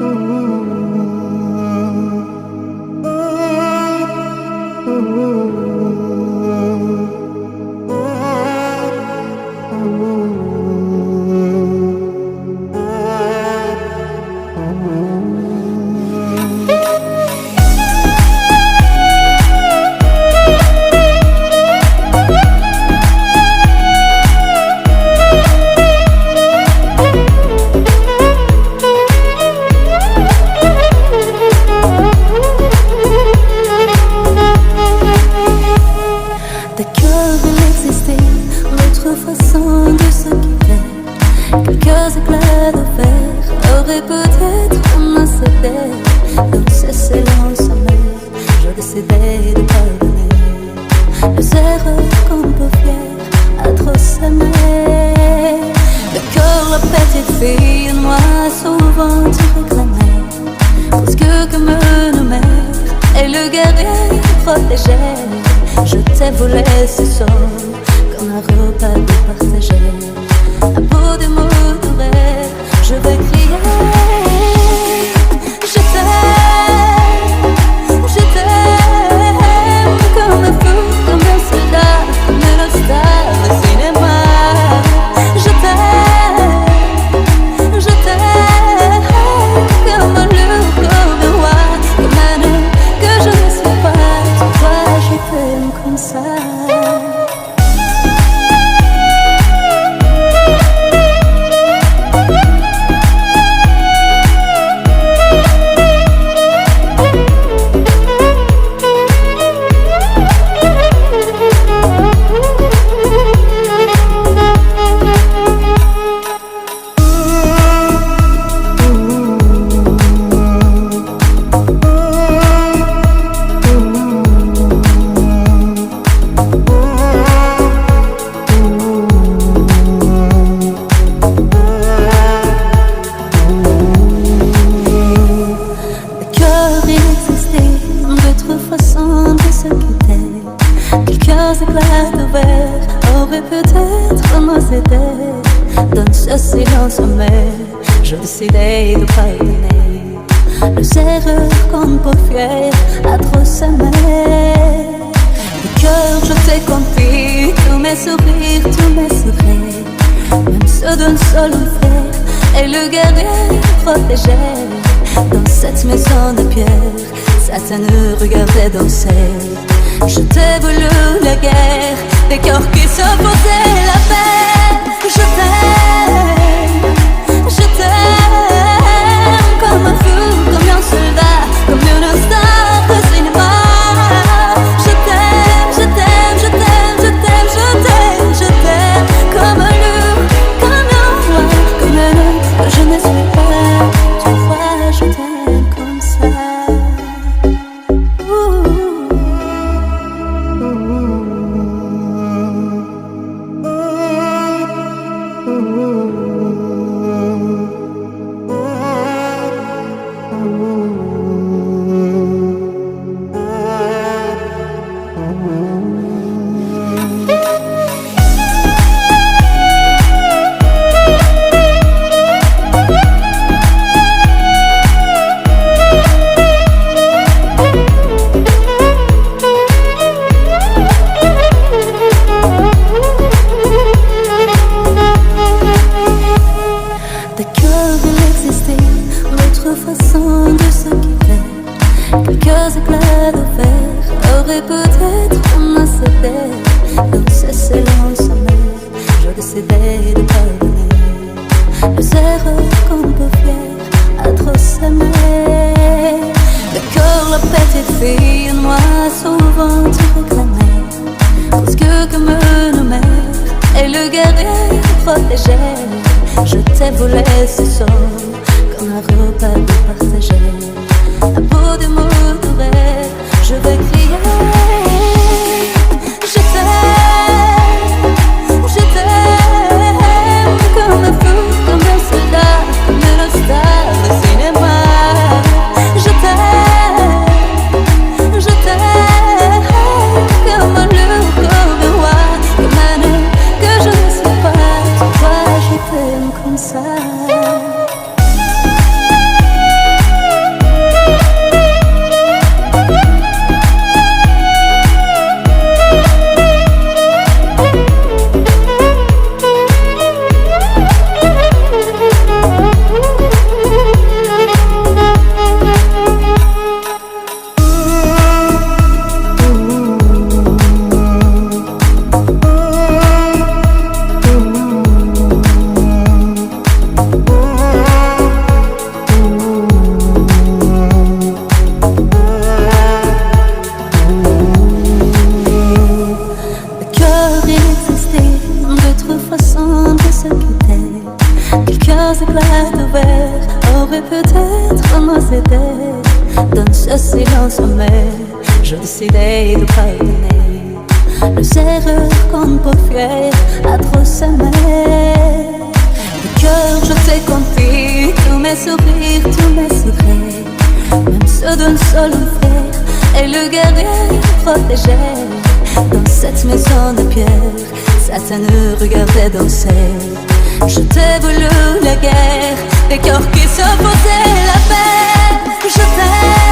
Ooh. Ta queue de l'exister, l'autre façon de se quitter. Quelques éclats de verre auraient peut-être m'insédé. Dans ce silence sommeil, je décidais de pardonner. Les erreurs qu'on peut faire, atroces aimer. D'accord, la petite fille, moi souvent tu réclamais. Parce que comme nos mères, et le guerrier protégeait se voler ce soir comme un repas de partagé. ce qui t'est. Quel cœur s'éclate ouvert, aurait peut-être moi c'était. Donne ce silence mais je me de pas Les erreurs qu'on peut fier à trop s'aimer. Du cœur, je t'ai compris, tous mes sourires, tous mes secrets. Même ceux d'un seul frère et le guerrier protégé dans cette maison de pierre ça ne regardait danser. Je t'ai voulu la guerre, des corps qui s'opposaient la paix. Je t'aime. Ooh. quelques éclats de verre auraient peut-être commencé. Je décidais de pardonner les faire, atroce. Ce silence je décidais de pardonner Les erreurs qu'on peut faire à trop s'aimer Le cœur je t'ai confié tous mes sourires, tous mes secrets. Même ceux d'un seul frère et le guerrier protégé. Dans cette maison de pierre, ça ne regardait danser. Je t'ai voulu la guerre, des cœurs qui s'opposaient la paix. Je.